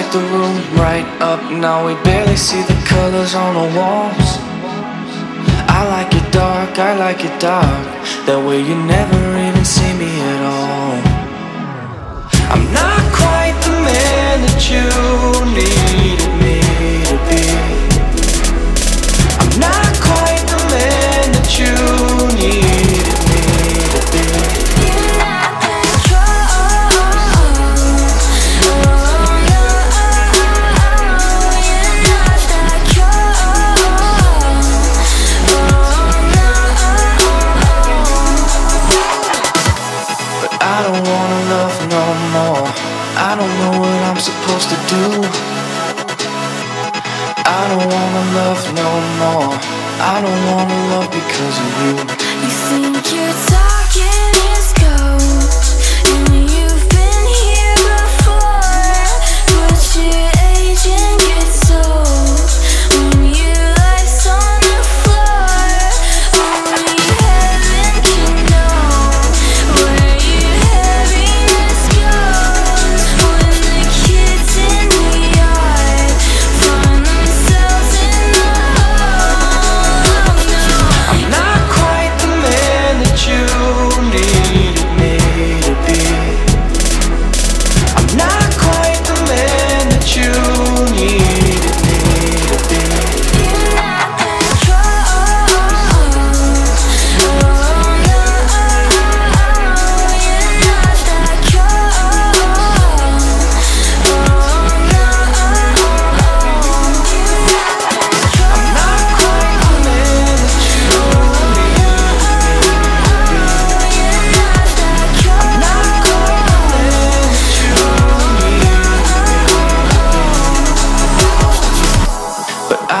light the room right up, now we barely see the colors on the walls. I like it dark, I like it dark. That way you never even see me at all. I'm not quite the man that you needed don't wanna love no more. I don't know what I'm supposed to do. I don't wanna love no more. I don't wanna love because of you. You think you're talking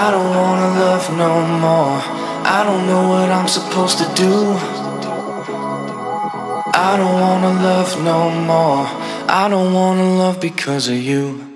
I don't wanna love no more. I don't know what I'm supposed to do. I don't wanna love no more. I don't wanna love because of you.